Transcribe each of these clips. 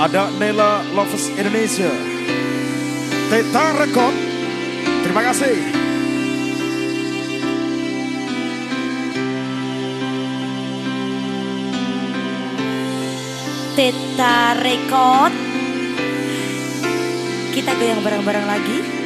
Ada Nela Lovers Indonesia. Teta Record. Terima kasih. Teta Record. Kita goyang bareng-bareng lagi.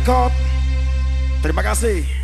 Jacob. Terima kasih.